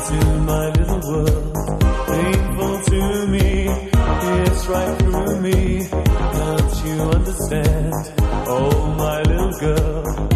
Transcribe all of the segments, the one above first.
into my little world. Painful to me, it's right through me. Can't you understand? Oh, my little girl.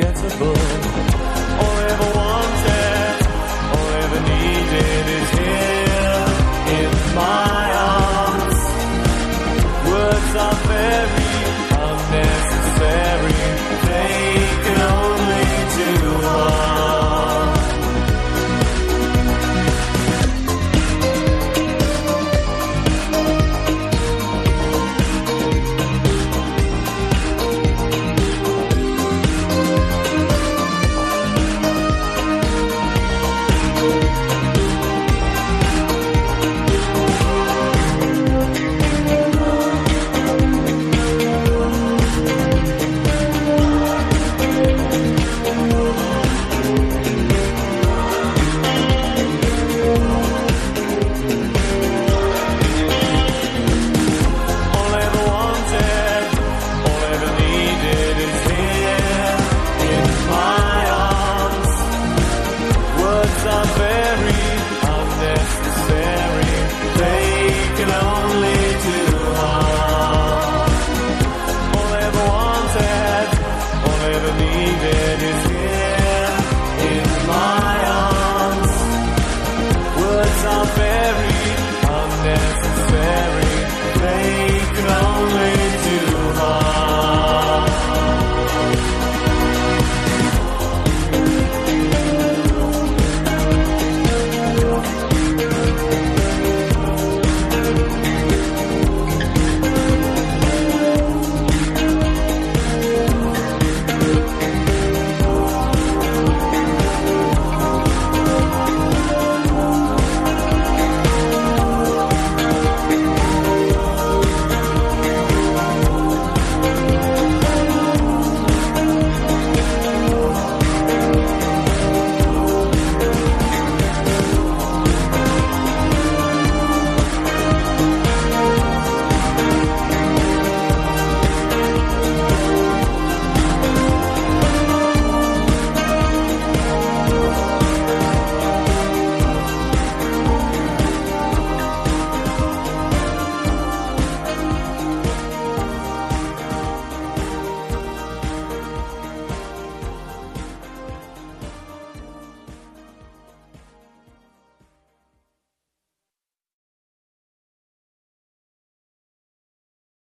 gets a.